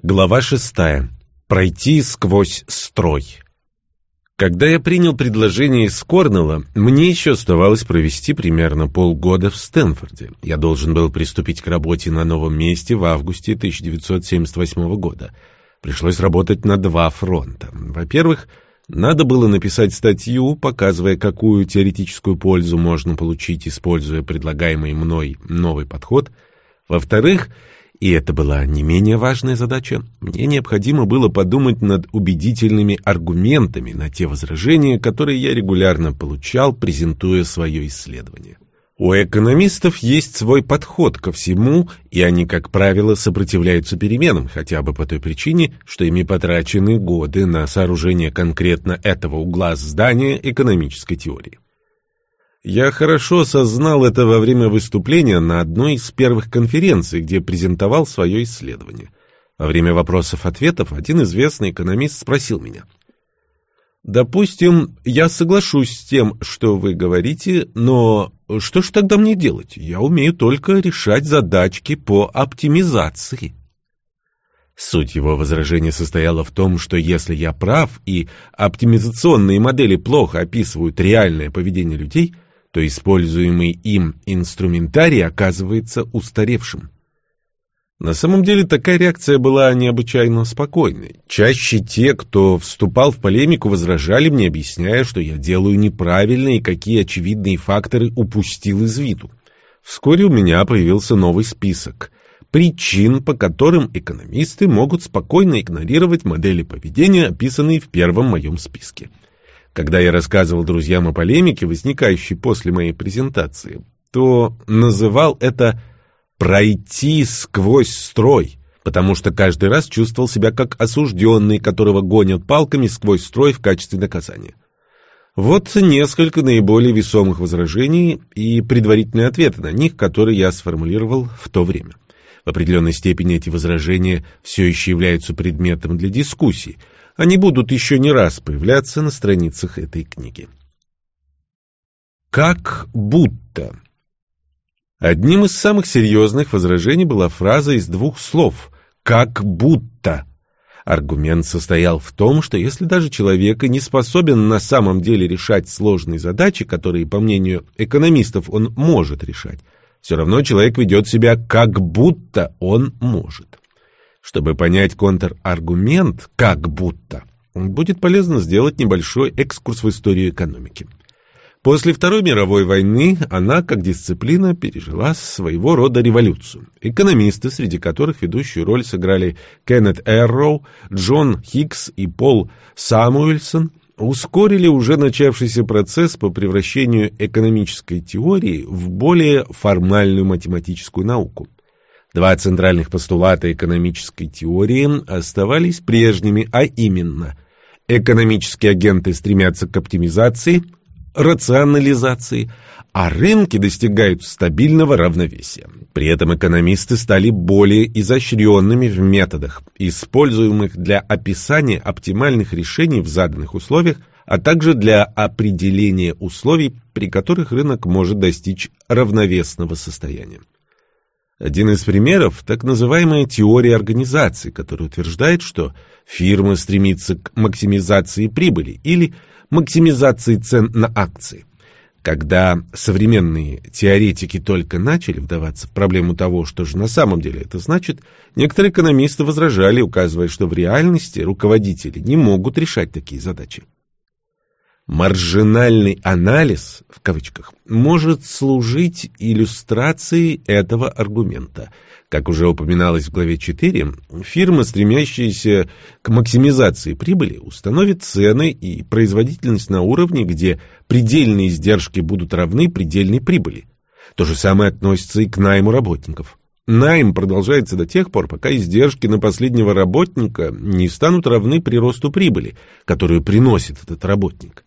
Глава шестая. Пройти сквозь строй. Когда я принял предложение из Корнелла, мне еще оставалось провести примерно полгода в Стэнфорде. Я должен был приступить к работе на новом месте в августе 1978 года. Пришлось работать на два фронта. Во-первых, надо было написать статью, показывая, какую теоретическую пользу можно получить, используя предлагаемый мной новый подход. Во-вторых, и это была не менее важная задача, мне необходимо было подумать над убедительными аргументами на те возражения, которые я регулярно получал, презентуя свое исследование. У экономистов есть свой подход ко всему, и они, как правило, сопротивляются переменам, хотя бы по той причине, что ими потрачены годы на сооружение конкретно этого угла здания экономической теории. Я хорошо осознал это во время выступления на одной из первых конференций, где презентовал свое исследование. Во время вопросов-ответов один известный экономист спросил меня. «Допустим, я соглашусь с тем, что вы говорите, но что ж тогда мне делать? Я умею только решать задачки по оптимизации». Суть его возражения состояла в том, что если я прав и оптимизационные модели плохо описывают реальное поведение людей – то используемый им инструментарий оказывается устаревшим. На самом деле такая реакция была необычайно спокойной. Чаще те, кто вступал в полемику, возражали мне, объясняя, что я делаю неправильно и какие очевидные факторы упустил из виду. Вскоре у меня появился новый список причин, по которым экономисты могут спокойно игнорировать модели поведения, описанные в первом моем списке. Когда я рассказывал друзьям о полемике, возникающей после моей презентации, то называл это «пройти сквозь строй», потому что каждый раз чувствовал себя как осужденный, которого гонят палками сквозь строй в качестве наказания. Вот несколько наиболее весомых возражений и предварительные ответы на них, которые я сформулировал в то время. В определенной степени эти возражения все еще являются предметом для дискуссий, они будут еще не раз появляться на страницах этой книги. Как будто. Одним из самых серьезных возражений была фраза из двух слов «как будто». Аргумент состоял в том, что если даже человек и не способен на самом деле решать сложные задачи, которые, по мнению экономистов, он может решать, все равно человек ведет себя как будто он может. Чтобы понять контраргумент «как будто», будет полезно сделать небольшой экскурс в историю экономики. После Второй мировой войны она, как дисциплина, пережила своего рода революцию. Экономисты, среди которых ведущую роль сыграли Кеннет Эрроу, Джон Хикс и Пол Самуэльсон, ускорили уже начавшийся процесс по превращению экономической теории в более формальную математическую науку. Два центральных постулата экономической теории оставались прежними, а именно экономические агенты стремятся к оптимизации, рационализации, а рынки достигают стабильного равновесия. При этом экономисты стали более изощренными в методах, используемых для описания оптимальных решений в заданных условиях, а также для определения условий, при которых рынок может достичь равновесного состояния. Один из примеров – так называемая теория организации, которая утверждает, что фирма стремится к максимизации прибыли или максимизации цен на акции. Когда современные теоретики только начали вдаваться в проблему того, что же на самом деле это значит, некоторые экономисты возражали, указывая, что в реальности руководители не могут решать такие задачи. Маржинальный анализ, в кавычках, может служить иллюстрацией этого аргумента. Как уже упоминалось в главе 4, фирма, стремящаяся к максимизации прибыли, установит цены и производительность на уровне, где предельные издержки будут равны предельной прибыли. То же самое относится и к найму работников. Найм продолжается до тех пор, пока издержки на последнего работника не станут равны приросту прибыли, которую приносит этот работник.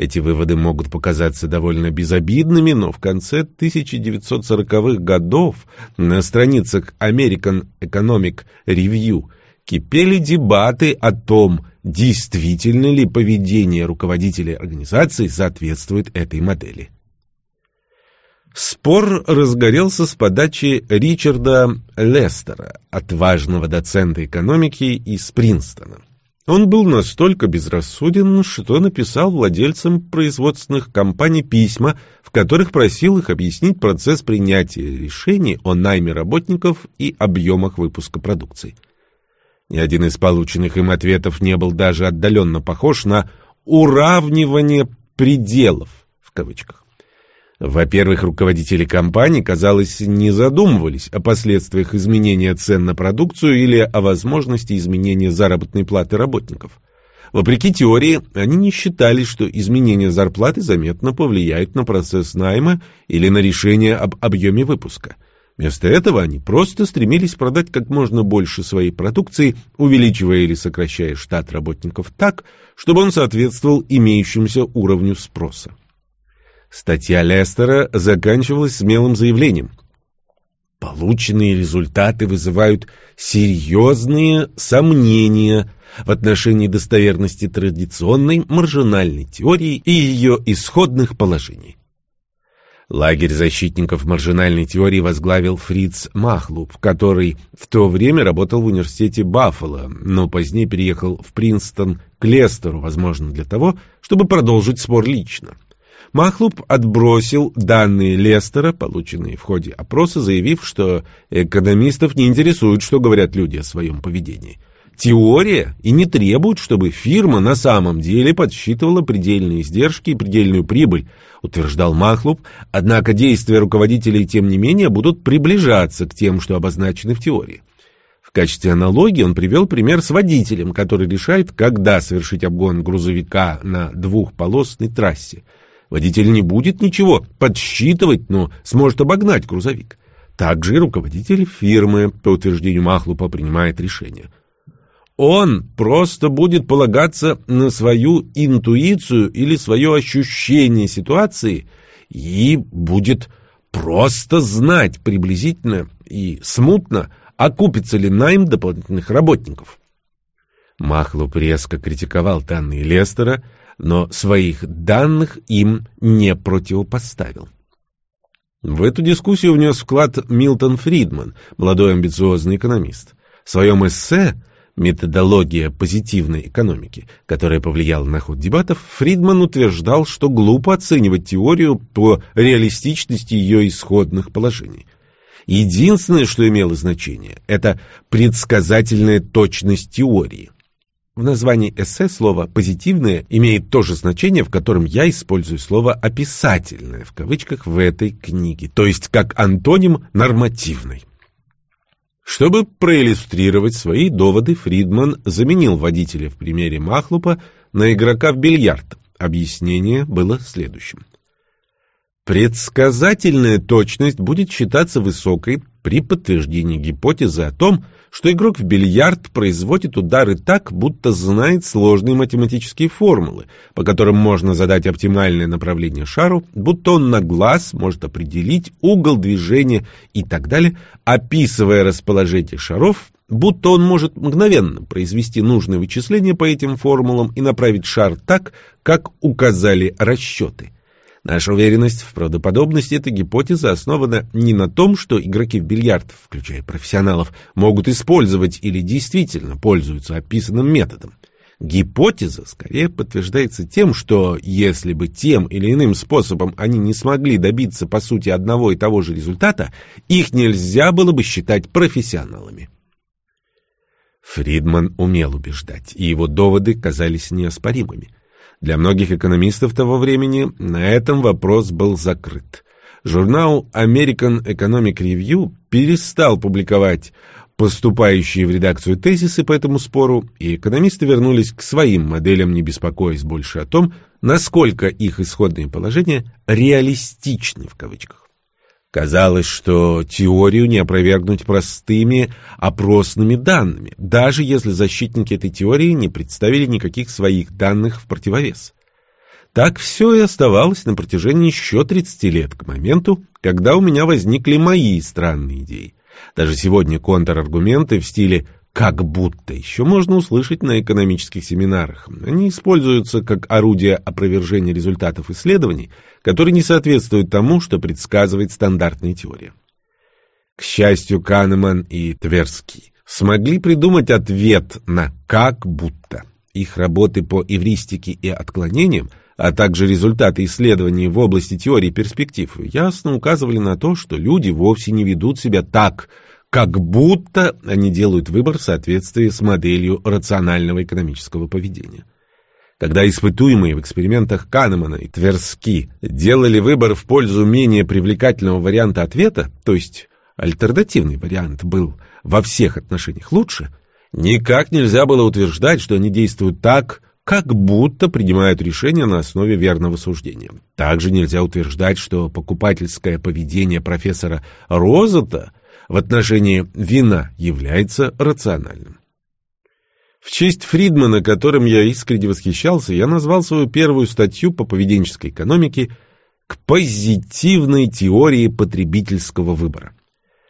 Эти выводы могут показаться довольно безобидными, но в конце 1940-х годов на страницах American Economic Review кипели дебаты о том, действительно ли поведение руководителей организации соответствует этой модели. Спор разгорелся с подачи Ричарда Лестера, отважного доцента экономики из Принстона. Он был настолько безрассуден, что написал владельцам производственных компаний письма, в которых просил их объяснить процесс принятия решений о найме работников и объемах выпуска продукции. Ни один из полученных им ответов не был даже отдаленно похож на «уравнивание пределов» в кавычках. Во-первых, руководители компаний, казалось, не задумывались о последствиях изменения цен на продукцию или о возможности изменения заработной платы работников. Вопреки теории, они не считали, что изменение зарплаты заметно повлияет на процесс найма или на решение об объеме выпуска. Вместо этого они просто стремились продать как можно больше своей продукции, увеличивая или сокращая штат работников так, чтобы он соответствовал имеющемуся уровню спроса. Статья Лестера заканчивалась смелым заявлением. Полученные результаты вызывают серьезные сомнения в отношении достоверности традиционной маржинальной теории и ее исходных положений. Лагерь защитников маржинальной теории возглавил Фриц Махлуб, который в то время работал в университете Баффало, но позднее переехал в Принстон к Лестеру, возможно, для того, чтобы продолжить спор лично. Махлуб отбросил данные Лестера, полученные в ходе опроса, заявив, что экономистов не интересует, что говорят люди о своем поведении. Теория и не требует, чтобы фирма на самом деле подсчитывала предельные издержки и предельную прибыль, утверждал Махлуб, однако действия руководителей, тем не менее, будут приближаться к тем, что обозначены в теории. В качестве аналогии он привел пример с водителем, который решает, когда совершить обгон грузовика на двухполосной трассе – Водитель не будет ничего подсчитывать, но сможет обогнать грузовик. Также и руководитель фирмы, по утверждению Махлупа, принимает решение. Он просто будет полагаться на свою интуицию или свое ощущение ситуации и будет просто знать приблизительно и смутно, окупится ли найм дополнительных работников. Махлуп резко критиковал данные Лестера, но своих данных им не противопоставил. В эту дискуссию внес вклад Милтон Фридман, молодой амбициозный экономист. В своем эссе «Методология позитивной экономики», которая повлияла на ход дебатов, Фридман утверждал, что глупо оценивать теорию по реалистичности ее исходных положений. Единственное, что имело значение, это предсказательная точность теории – в названии эссе слово «позитивное» имеет то же значение, в котором я использую слово «описательное» в кавычках в этой книге, то есть как антоним «нормативный». Чтобы проиллюстрировать свои доводы, Фридман заменил водителя в примере Махлупа на игрока в бильярд. Объяснение было следующим. Предсказательная точность будет считаться высокой при подтверждении гипотезы о том, что игрок в бильярд производит удары так, будто знает сложные математические формулы, по которым можно задать оптимальное направление шару, будто он на глаз может определить угол движения и так далее, описывая расположение шаров, будто он может мгновенно произвести нужные вычисления по этим формулам и направить шар так, как указали расчеты. Наша уверенность в правдоподобности этой гипотезы основана не на том, что игроки в бильярд, включая профессионалов, могут использовать или действительно пользуются описанным методом. Гипотеза скорее подтверждается тем, что если бы тем или иным способом они не смогли добиться по сути одного и того же результата, их нельзя было бы считать профессионалами. Фридман умел убеждать, и его доводы казались неоспоримыми. Для многих экономистов того времени на этом вопрос был закрыт. Журнал American Economic Review перестал публиковать поступающие в редакцию тезисы по этому спору, и экономисты вернулись к своим моделям, не беспокоясь больше о том, насколько их исходные положения «реалистичны» в кавычках. Казалось, что теорию не опровергнуть простыми опросными данными, даже если защитники этой теории не представили никаких своих данных в противовес. Так все и оставалось на протяжении еще 30 лет, к моменту, когда у меня возникли мои странные идеи. Даже сегодня контраргументы в стиле «как будто» еще можно услышать на экономических семинарах. Они используются как орудие опровержения результатов исследований, которые не соответствуют тому, что предсказывает стандартная теория. К счастью, Канеман и Тверский смогли придумать ответ на «как будто». Их работы по эвристике и отклонениям, а также результаты исследований в области теории перспектив, ясно указывали на то, что люди вовсе не ведут себя так – как будто они делают выбор в соответствии с моделью рационального экономического поведения. Когда испытуемые в экспериментах Канемана и Тверски делали выбор в пользу менее привлекательного варианта ответа, то есть альтернативный вариант был во всех отношениях лучше, никак нельзя было утверждать, что они действуют так, как будто принимают решения на основе верного суждения. Также нельзя утверждать, что покупательское поведение профессора Розета в отношении вина является рациональным. В честь Фридмана, которым я искренне восхищался, я назвал свою первую статью по поведенческой экономике «К позитивной теории потребительского выбора».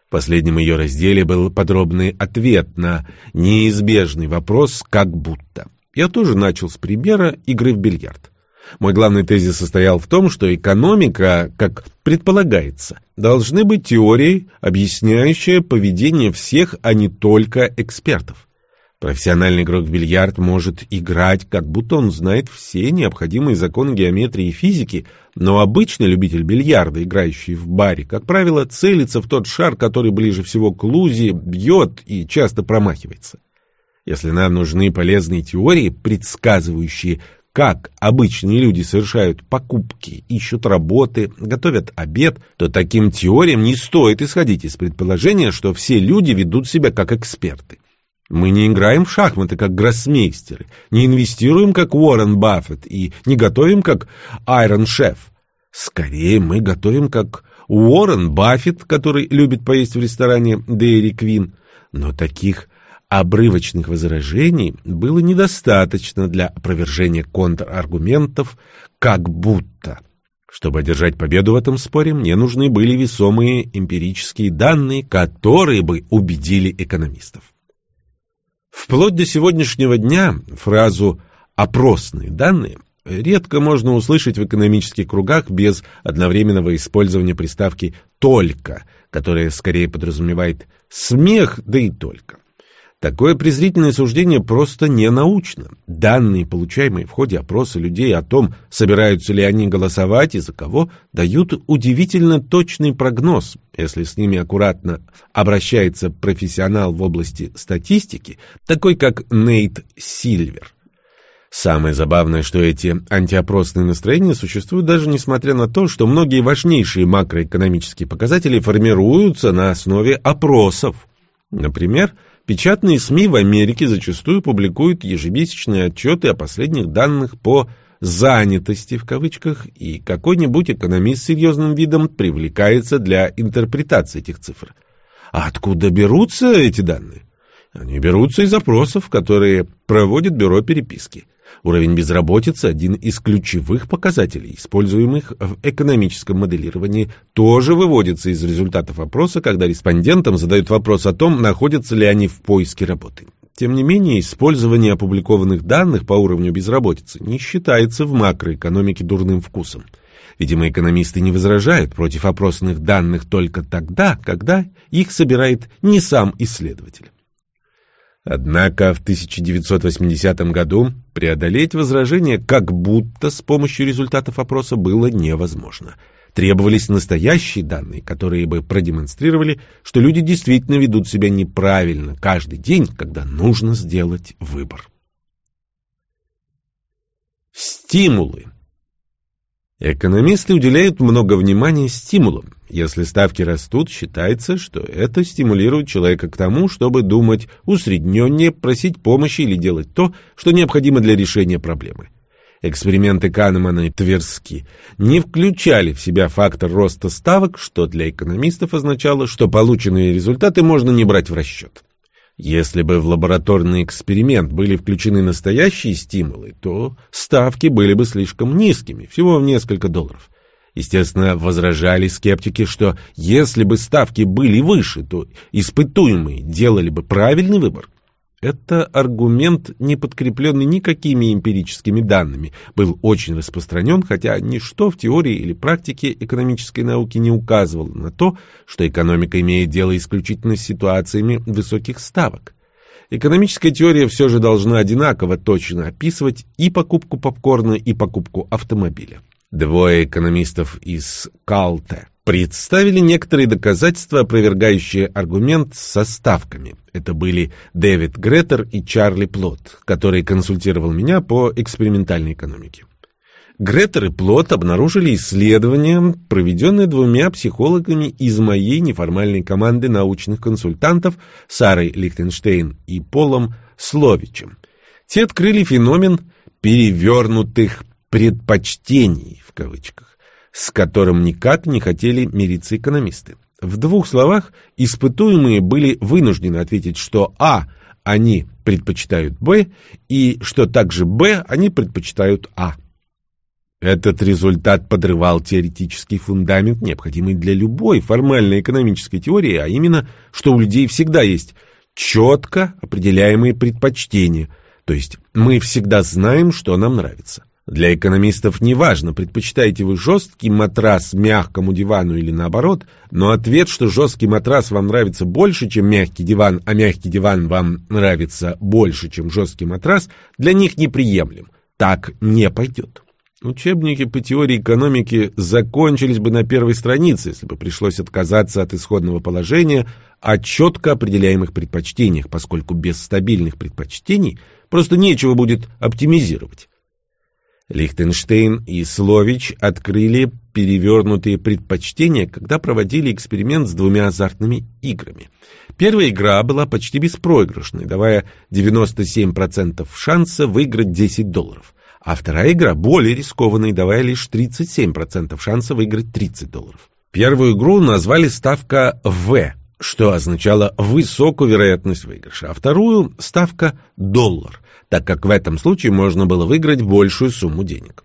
В последнем ее разделе был подробный ответ на неизбежный вопрос «как будто». Я тоже начал с примера игры в бильярд. Мой главный тезис состоял в том, что экономика, как предполагается, должны быть теорией, объясняющей поведение всех, а не только экспертов. Профессиональный игрок в бильярд может играть, как будто он знает все необходимые законы геометрии и физики, но обычный любитель бильярда, играющий в баре, как правило, целится в тот шар, который ближе всего к лузе, бьет и часто промахивается. Если нам нужны полезные теории, предсказывающие, как обычные люди совершают покупки, ищут работы, готовят обед, то таким теориям не стоит исходить из предположения, что все люди ведут себя как эксперты. Мы не играем в шахматы, как гроссмейстеры, не инвестируем, как Уоррен Баффет, и не готовим, как Айрон Шеф. Скорее, мы готовим, как Уоррен Баффет, который любит поесть в ресторане Дейри Квин. Но таких обрывочных возражений было недостаточно для опровержения контраргументов «как будто». Чтобы одержать победу в этом споре, мне нужны были весомые эмпирические данные, которые бы убедили экономистов. Вплоть до сегодняшнего дня фразу «опросные данные» редко можно услышать в экономических кругах без одновременного использования приставки «только», которая скорее подразумевает «смех, да и только». Такое презрительное суждение просто не научно. Данные, получаемые в ходе опроса людей о том, собираются ли они голосовать и за кого, дают удивительно точный прогноз, если с ними аккуратно обращается профессионал в области статистики, такой как Нейт Сильвер. Самое забавное, что эти антиопросные настроения существуют даже несмотря на то, что многие важнейшие макроэкономические показатели формируются на основе опросов. Например, Печатные СМИ в Америке зачастую публикуют ежемесячные отчеты о последних данных по «занятости» в кавычках, и какой-нибудь экономист с серьезным видом привлекается для интерпретации этих цифр. А откуда берутся эти данные? Они берутся из опросов, которые проводит бюро переписки. Уровень безработицы – один из ключевых показателей, используемых в экономическом моделировании, тоже выводится из результатов опроса, когда респондентам задают вопрос о том, находятся ли они в поиске работы. Тем не менее, использование опубликованных данных по уровню безработицы не считается в макроэкономике дурным вкусом. Видимо, экономисты не возражают против опросных данных только тогда, когда их собирает не сам исследователь. Однако в 1980 году преодолеть возражение как будто с помощью результатов опроса было невозможно. Требовались настоящие данные, которые бы продемонстрировали, что люди действительно ведут себя неправильно каждый день, когда нужно сделать выбор. Стимулы Экономисты уделяют много внимания стимулам. Если ставки растут, считается, что это стимулирует человека к тому, чтобы думать усредненнее, просить помощи или делать то, что необходимо для решения проблемы. Эксперименты Канемана и Тверски не включали в себя фактор роста ставок, что для экономистов означало, что полученные результаты можно не брать в расчет. Если бы в лабораторный эксперимент были включены настоящие стимулы, то ставки были бы слишком низкими, всего в несколько долларов. Естественно, возражали скептики, что если бы ставки были выше, то испытуемые делали бы правильный выбор. Это аргумент, не подкрепленный никакими эмпирическими данными, был очень распространен, хотя ничто в теории или практике экономической науки не указывало на то, что экономика имеет дело исключительно с ситуациями высоких ставок. Экономическая теория все же должна одинаково точно описывать и покупку попкорна, и покупку автомобиля. Двое экономистов из Калте представили некоторые доказательства, опровергающие аргумент со ставками. Это были Дэвид Гретер и Чарли Плот, который консультировал меня по экспериментальной экономике. Гретер и Плот обнаружили исследование, проведенное двумя психологами из моей неформальной команды научных консультантов Сарой Лихтенштейн и Полом Словичем. Те открыли феномен перевернутых предпочтений в кавычках, с которым никак не хотели мириться экономисты. В двух словах, испытуемые были вынуждены ответить, что А – они предпочитают Б, и что также Б они предпочитают А. Этот результат подрывал теоретический фундамент, необходимый для любой формальной экономической теории, а именно, что у людей всегда есть четко определяемые предпочтения, то есть мы всегда знаем, что нам нравится. Для экономистов не важно, предпочитаете вы жесткий матрас мягкому дивану или наоборот, но ответ, что жесткий матрас вам нравится больше, чем мягкий диван, а мягкий диван вам нравится больше, чем жесткий матрас, для них неприемлем. Так не пойдет. Учебники по теории экономики закончились бы на первой странице, если бы пришлось отказаться от исходного положения о четко определяемых предпочтениях, поскольку без стабильных предпочтений просто нечего будет оптимизировать. Лихтенштейн и Слович открыли перевернутые предпочтения, когда проводили эксперимент с двумя азартными играми. Первая игра была почти беспроигрышной, давая 97% шанса выиграть 10 долларов, а вторая игра более рискованной, давая лишь 37% шанса выиграть 30 долларов. Первую игру назвали ставка «В», что означало высокую вероятность выигрыша, а вторую – ставка «доллар», так как в этом случае можно было выиграть большую сумму денег.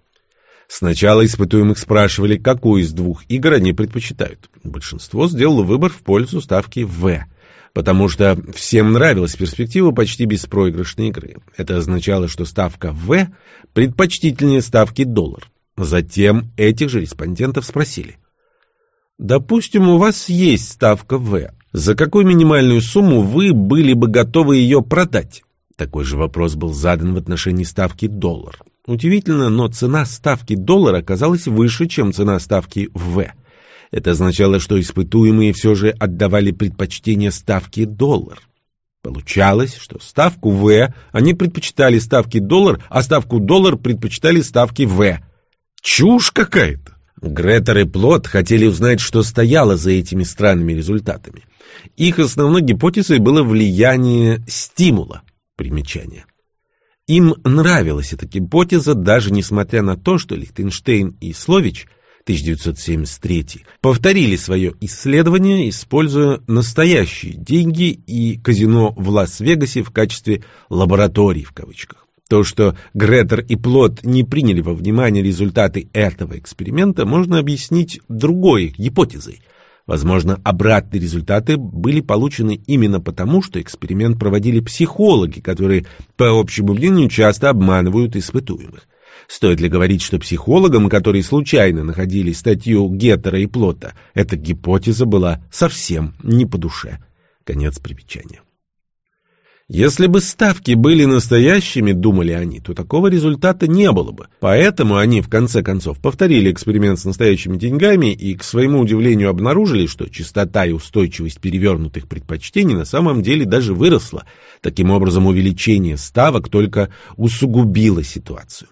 Сначала испытуемых спрашивали, какую из двух игр они предпочитают. Большинство сделало выбор в пользу ставки «В», потому что всем нравилась перспектива почти беспроигрышной игры. Это означало, что ставка «В» предпочтительнее ставки «доллар». Затем этих же респондентов спросили. Допустим, у вас есть ставка «В». За какую минимальную сумму вы были бы готовы ее продать? Такой же вопрос был задан в отношении ставки доллар. Удивительно, но цена ставки доллара оказалась выше, чем цена ставки В. Это означало, что испытуемые все же отдавали предпочтение ставке доллар. Получалось, что ставку В они предпочитали ставки доллар, а ставку доллар предпочитали ставки В. Чушь какая-то! Гретер и Плот хотели узнать, что стояло за этими странными результатами. Их основной гипотезой было влияние стимула. Примечание. Им нравилась эта гипотеза, даже несмотря на то, что Лихтенштейн и Слович 1973 повторили свое исследование, используя настоящие деньги и казино в Лас-Вегасе в качестве «лабораторий» в кавычках. То, что Гретер и Плот не приняли во внимание результаты этого эксперимента, можно объяснить другой гипотезой – Возможно, обратные результаты были получены именно потому, что эксперимент проводили психологи, которые, по общему мнению, часто обманывают испытуемых. Стоит ли говорить, что психологам, которые случайно находили статью Геттера и Плота, эта гипотеза была совсем не по душе? Конец примечания. Если бы ставки были настоящими, думали они, то такого результата не было бы. Поэтому они, в конце концов, повторили эксперимент с настоящими деньгами и, к своему удивлению, обнаружили, что частота и устойчивость перевернутых предпочтений на самом деле даже выросла. Таким образом, увеличение ставок только усугубило ситуацию.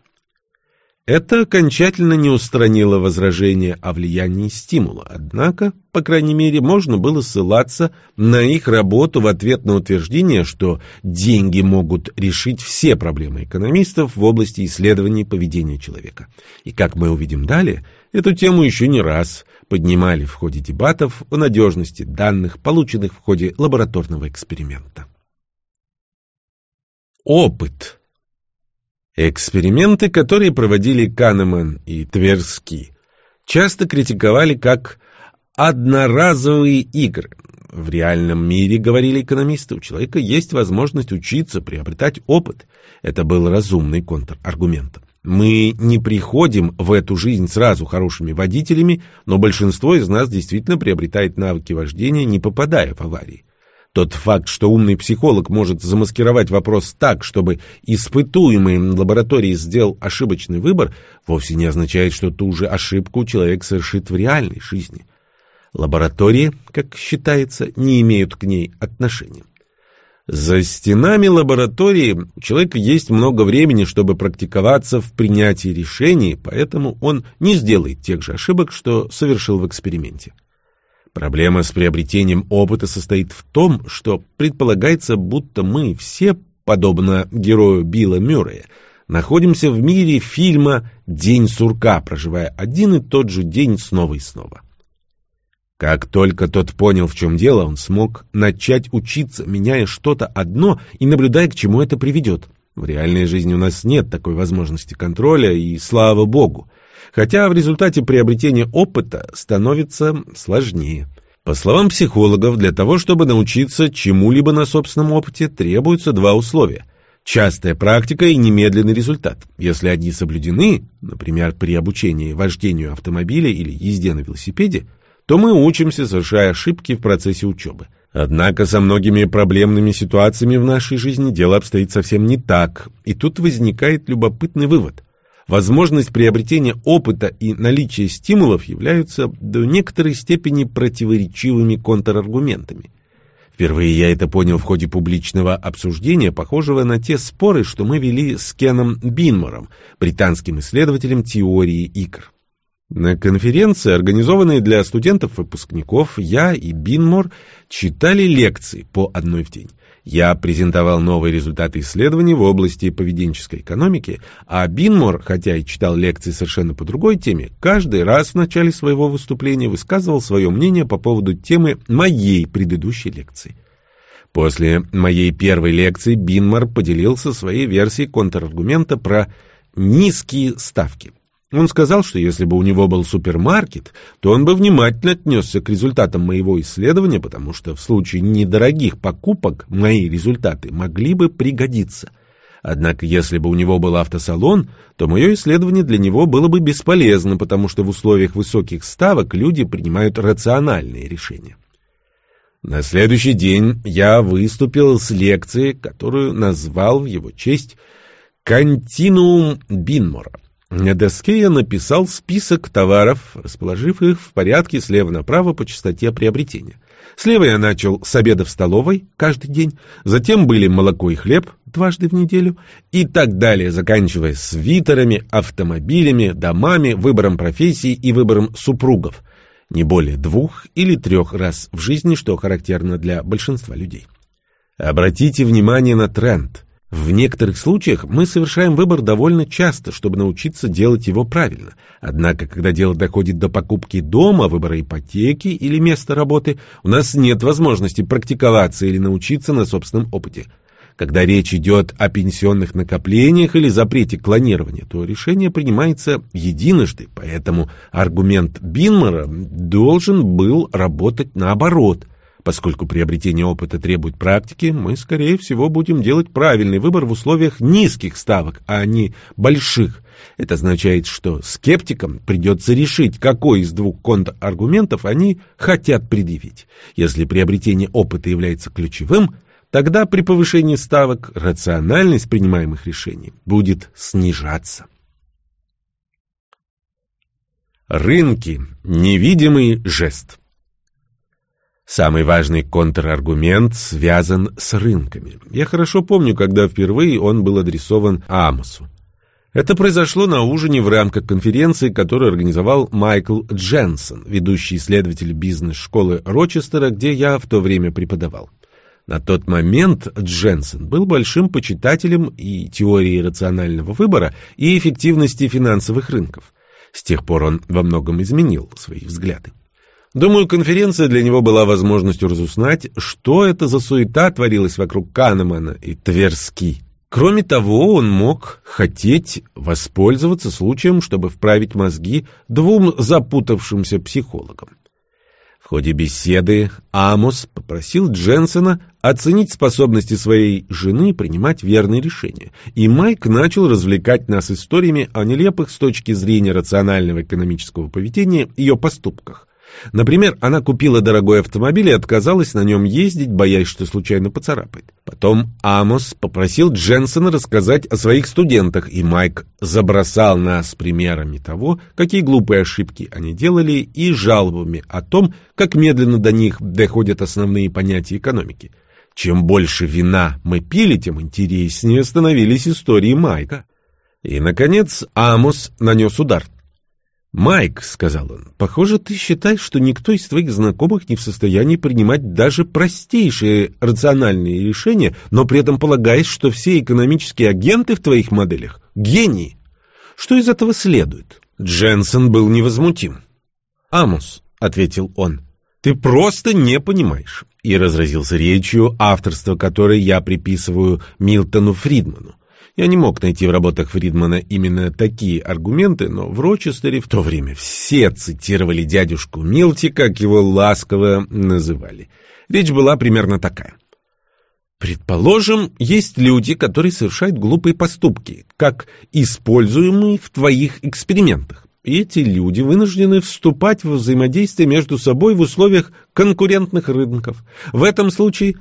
Это окончательно не устранило возражения о влиянии стимула, однако, по крайней мере, можно было ссылаться на их работу в ответ на утверждение, что деньги могут решить все проблемы экономистов в области исследований поведения человека. И, как мы увидим далее, эту тему еще не раз поднимали в ходе дебатов о надежности данных, полученных в ходе лабораторного эксперимента. Опыт Эксперименты, которые проводили Канеман и Тверски, часто критиковали как одноразовые игры. В реальном мире, говорили экономисты, у человека есть возможность учиться, приобретать опыт. Это был разумный контраргумент. Мы не приходим в эту жизнь сразу хорошими водителями, но большинство из нас действительно приобретает навыки вождения, не попадая в аварии. Тот факт, что умный психолог может замаскировать вопрос так, чтобы испытуемый в лаборатории сделал ошибочный выбор, вовсе не означает, что ту же ошибку человек совершит в реальной жизни. Лаборатории, как считается, не имеют к ней отношения. За стенами лаборатории у человека есть много времени, чтобы практиковаться в принятии решений, поэтому он не сделает тех же ошибок, что совершил в эксперименте. Проблема с приобретением опыта состоит в том, что предполагается, будто мы все, подобно герою Билла Мюррея, находимся в мире фильма «День сурка», проживая один и тот же день снова и снова. Как только тот понял, в чем дело, он смог начать учиться, меняя что-то одно и наблюдая, к чему это приведет. В реальной жизни у нас нет такой возможности контроля, и слава богу хотя в результате приобретения опыта становится сложнее. По словам психологов, для того, чтобы научиться чему-либо на собственном опыте, требуются два условия – частая практика и немедленный результат. Если одни соблюдены, например, при обучении вождению автомобиля или езде на велосипеде, то мы учимся, совершая ошибки в процессе учебы. Однако со многими проблемными ситуациями в нашей жизни дело обстоит совсем не так, и тут возникает любопытный вывод – Возможность приобретения опыта и наличие стимулов являются до некоторой степени противоречивыми контраргументами. Впервые я это понял в ходе публичного обсуждения, похожего на те споры, что мы вели с Кеном Бинмором, британским исследователем теории игр. На конференции, организованной для студентов-выпускников, я и Бинмор читали лекции по одной в день. Я презентовал новые результаты исследований в области поведенческой экономики, а Бинмор, хотя и читал лекции совершенно по другой теме, каждый раз в начале своего выступления высказывал свое мнение по поводу темы моей предыдущей лекции. После моей первой лекции Бинмор поделился своей версией контраргумента про низкие ставки. Он сказал, что если бы у него был супермаркет, то он бы внимательно отнесся к результатам моего исследования, потому что в случае недорогих покупок мои результаты могли бы пригодиться. Однако, если бы у него был автосалон, то мое исследование для него было бы бесполезно, потому что в условиях высоких ставок люди принимают рациональные решения. На следующий день я выступил с лекцией, которую назвал в его честь «Континуум Бинмора». На доске я написал список товаров, расположив их в порядке слева направо по частоте приобретения. Слева я начал с обеда в столовой каждый день, затем были молоко и хлеб дважды в неделю и так далее, заканчивая свитерами, автомобилями, домами, выбором профессий и выбором супругов. Не более двух или трех раз в жизни, что характерно для большинства людей. Обратите внимание на тренд – в некоторых случаях мы совершаем выбор довольно часто, чтобы научиться делать его правильно. Однако, когда дело доходит до покупки дома, выбора ипотеки или места работы, у нас нет возможности практиковаться или научиться на собственном опыте. Когда речь идет о пенсионных накоплениях или запрете клонирования, то решение принимается единожды, поэтому аргумент Бинмара должен был работать наоборот – Поскольку приобретение опыта требует практики, мы, скорее всего, будем делать правильный выбор в условиях низких ставок, а не больших. Это означает, что скептикам придется решить, какой из двух контраргументов они хотят предъявить. Если приобретение опыта является ключевым, тогда при повышении ставок рациональность принимаемых решений будет снижаться. Рынки. Невидимый жест. Самый важный контраргумент связан с рынками. Я хорошо помню, когда впервые он был адресован Амосу. Это произошло на ужине в рамках конференции, которую организовал Майкл Дженсон, ведущий исследователь бизнес-школы Рочестера, где я в то время преподавал. На тот момент Дженсен был большим почитателем и теории рационального выбора, и эффективности финансовых рынков. С тех пор он во многом изменил свои взгляды. Думаю, конференция для него была возможностью разузнать, что это за суета творилась вокруг Канемана и Тверски. Кроме того, он мог хотеть воспользоваться случаем, чтобы вправить мозги двум запутавшимся психологам. В ходе беседы Амос попросил Дженсона оценить способности своей жены принимать верные решения, и Майк начал развлекать нас историями о нелепых с точки зрения рационального экономического поведения ее поступках. Например, она купила дорогой автомобиль и отказалась на нем ездить, боясь, что случайно поцарапает. Потом Амос попросил Дженсона рассказать о своих студентах, и Майк забросал нас примерами того, какие глупые ошибки они делали, и жалобами о том, как медленно до них доходят основные понятия экономики. Чем больше вина мы пили, тем интереснее становились истории Майка. И, наконец, Амос нанес удар. «Майк», — сказал он, — «похоже, ты считаешь, что никто из твоих знакомых не в состоянии принимать даже простейшие рациональные решения, но при этом полагаешь, что все экономические агенты в твоих моделях — гении. Что из этого следует?» Дженсен был невозмутим. «Амус», — ответил он, — «ты просто не понимаешь», и разразился речью, авторство которой я приписываю Милтону Фридману. Я не мог найти в работах Фридмана именно такие аргументы, но в Рочестере в то время все цитировали дядюшку Милти, как его ласково называли. Речь была примерно такая. Предположим, есть люди, которые совершают глупые поступки, как используемые в твоих экспериментах. Эти люди вынуждены вступать в взаимодействие между собой в условиях конкурентных рынков. В этом случае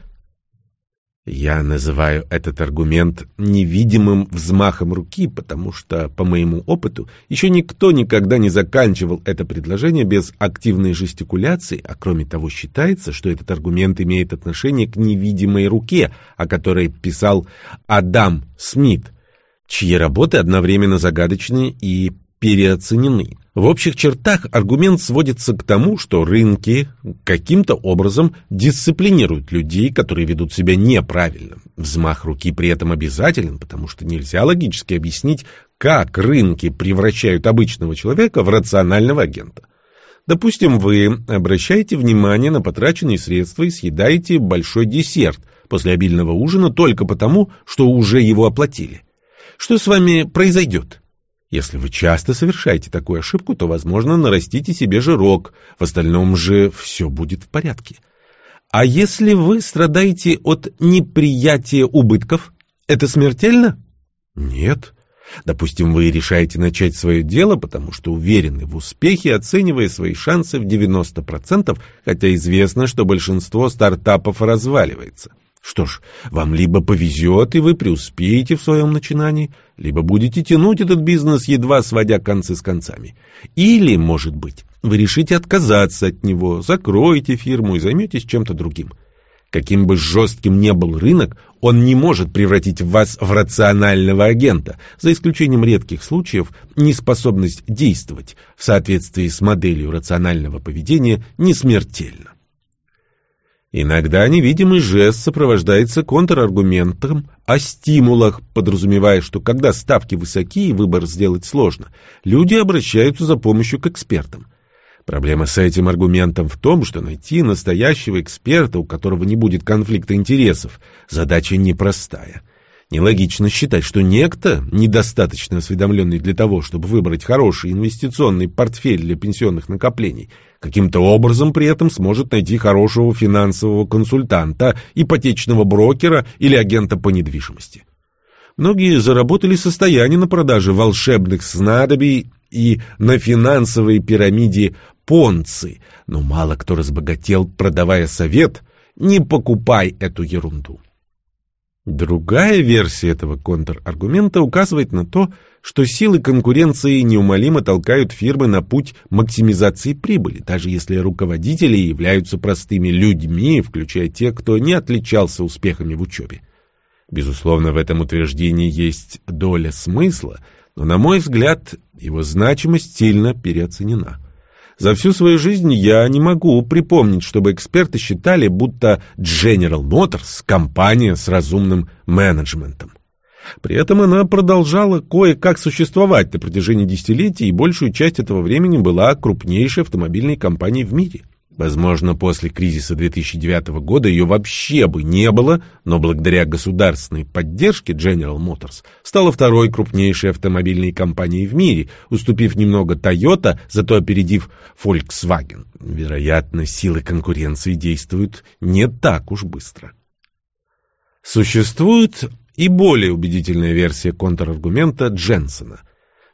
я называю этот аргумент невидимым взмахом руки, потому что, по моему опыту, еще никто никогда не заканчивал это предложение без активной жестикуляции, а кроме того считается, что этот аргумент имеет отношение к невидимой руке, о которой писал Адам Смит, чьи работы одновременно загадочны и переоценены. В общих чертах аргумент сводится к тому, что рынки каким-то образом дисциплинируют людей, которые ведут себя неправильно. Взмах руки при этом обязателен, потому что нельзя логически объяснить, как рынки превращают обычного человека в рационального агента. Допустим, вы обращаете внимание на потраченные средства и съедаете большой десерт после обильного ужина только потому, что уже его оплатили. Что с вами произойдет? Если вы часто совершаете такую ошибку, то, возможно, нарастите себе жирок, в остальном же все будет в порядке. А если вы страдаете от неприятия убытков, это смертельно? Нет. Допустим, вы решаете начать свое дело, потому что уверены в успехе, оценивая свои шансы в 90%, хотя известно, что большинство стартапов разваливается. Что ж, вам либо повезет, и вы преуспеете в своем начинании, либо будете тянуть этот бизнес, едва сводя концы с концами. Или, может быть, вы решите отказаться от него, закроете фирму и займетесь чем-то другим. Каким бы жестким ни был рынок, он не может превратить вас в рационального агента, за исключением редких случаев неспособность действовать в соответствии с моделью рационального поведения не смертельна. Иногда невидимый жест сопровождается контраргументом о стимулах, подразумевая, что когда ставки высоки и выбор сделать сложно, люди обращаются за помощью к экспертам. Проблема с этим аргументом в том, что найти настоящего эксперта, у которого не будет конфликта интересов, задача непростая – Нелогично считать, что некто, недостаточно осведомленный для того, чтобы выбрать хороший инвестиционный портфель для пенсионных накоплений, каким-то образом при этом сможет найти хорошего финансового консультанта, ипотечного брокера или агента по недвижимости. Многие заработали состояние на продаже волшебных снадобий и на финансовой пирамиде Понци, но мало кто разбогател, продавая совет «не покупай эту ерунду». Другая версия этого контраргумента указывает на то, что силы конкуренции неумолимо толкают фирмы на путь максимизации прибыли, даже если руководители являются простыми людьми, включая тех, кто не отличался успехами в учебе. Безусловно, в этом утверждении есть доля смысла, но, на мой взгляд, его значимость сильно переоценена. За всю свою жизнь я не могу припомнить, чтобы эксперты считали, будто General Motors – компания с разумным менеджментом. При этом она продолжала кое-как существовать на протяжении десятилетий, и большую часть этого времени была крупнейшей автомобильной компанией в мире. Возможно, после кризиса 2009 года ее вообще бы не было, но благодаря государственной поддержке General Motors стала второй крупнейшей автомобильной компанией в мире, уступив немного Toyota, зато опередив Volkswagen. Вероятно, силы конкуренции действуют не так уж быстро. Существует и более убедительная версия контраргумента Дженсона –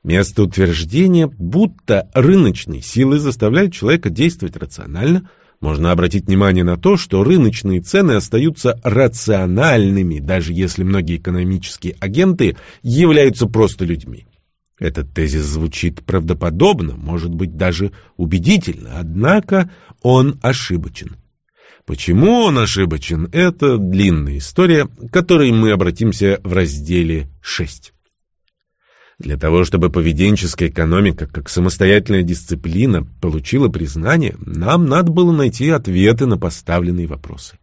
Место утверждения, будто рыночные силы заставляют человека действовать рационально, можно обратить внимание на то, что рыночные цены остаются рациональными, даже если многие экономические агенты являются просто людьми. Этот тезис звучит правдоподобно, может быть даже убедительно, однако он ошибочен. Почему он ошибочен, это длинная история, к которой мы обратимся в разделе 6. Для того, чтобы поведенческая экономика как самостоятельная дисциплина получила признание, нам надо было найти ответы на поставленные вопросы.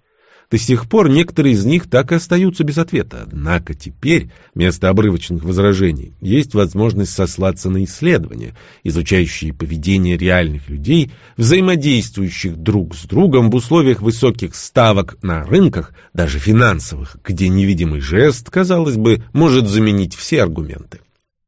До сих пор некоторые из них так и остаются без ответа, однако теперь вместо обрывочных возражений есть возможность сослаться на исследования, изучающие поведение реальных людей, взаимодействующих друг с другом в условиях высоких ставок на рынках, даже финансовых, где невидимый жест, казалось бы, может заменить все аргументы.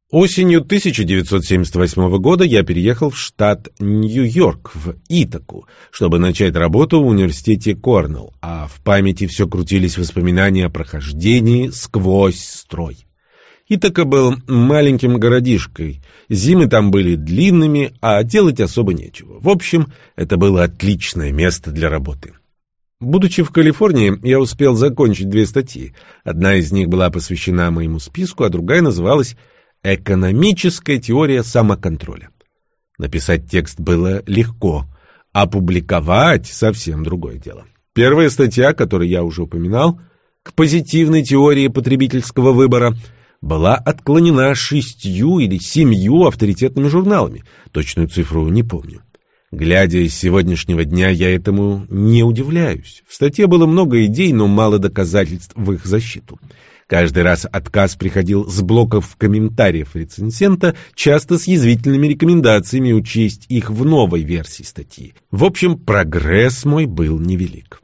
Осенью 1978 года я переехал в штат Нью-Йорк, в Итаку, чтобы начать работу в университете Корнелл, а в памяти все крутились воспоминания о прохождении сквозь строй. Итака был маленьким городишкой, зимы там были длинными, а делать особо нечего. В общем, это было отличное место для работы. Будучи в Калифорнии, я успел закончить две статьи. Одна из них была посвящена моему списку, а другая называлась Экономическая теория самоконтроля. Написать текст было легко, опубликовать совсем другое дело. Первая статья, которую я уже упоминал, к позитивной теории потребительского выбора, была отклонена шестью или семью авторитетными журналами. Точную цифру не помню. Глядя из сегодняшнего дня, я этому не удивляюсь. В статье было много идей, но мало доказательств в их защиту. Каждый раз отказ приходил с блоков комментариев рецензента, часто с язвительными рекомендациями учесть их в новой версии статьи. В общем, прогресс мой был невелик.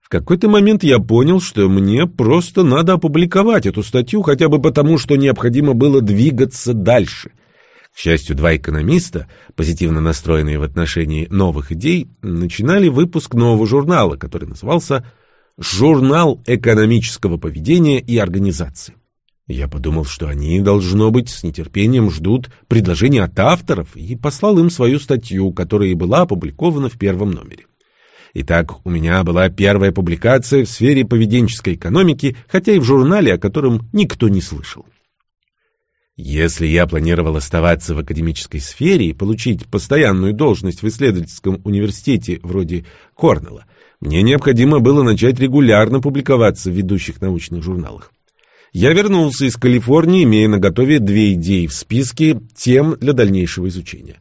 В какой-то момент я понял, что мне просто надо опубликовать эту статью, хотя бы потому, что необходимо было двигаться дальше. К счастью, два экономиста, позитивно настроенные в отношении новых идей, начинали выпуск нового журнала, который назывался «Связь» журнал экономического поведения и организации. Я подумал, что они, должно быть, с нетерпением ждут предложений от авторов, и послал им свою статью, которая и была опубликована в первом номере. Итак, у меня была первая публикация в сфере поведенческой экономики, хотя и в журнале, о котором никто не слышал. Если я планировал оставаться в академической сфере и получить постоянную должность в исследовательском университете вроде Корнелла, мне необходимо было начать регулярно публиковаться в ведущих научных журналах. Я вернулся из Калифорнии, имея на готове две идеи в списке тем для дальнейшего изучения.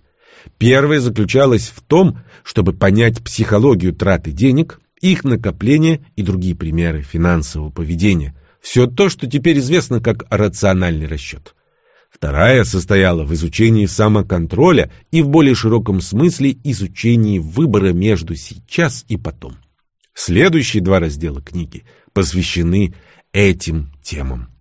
Первая заключалась в том, чтобы понять психологию траты денег, их накопления и другие примеры финансового поведения. Все то, что теперь известно как рациональный расчет. Вторая состояла в изучении самоконтроля и в более широком смысле изучении выбора между сейчас и потом. Следующие два раздела книги посвящены этим темам.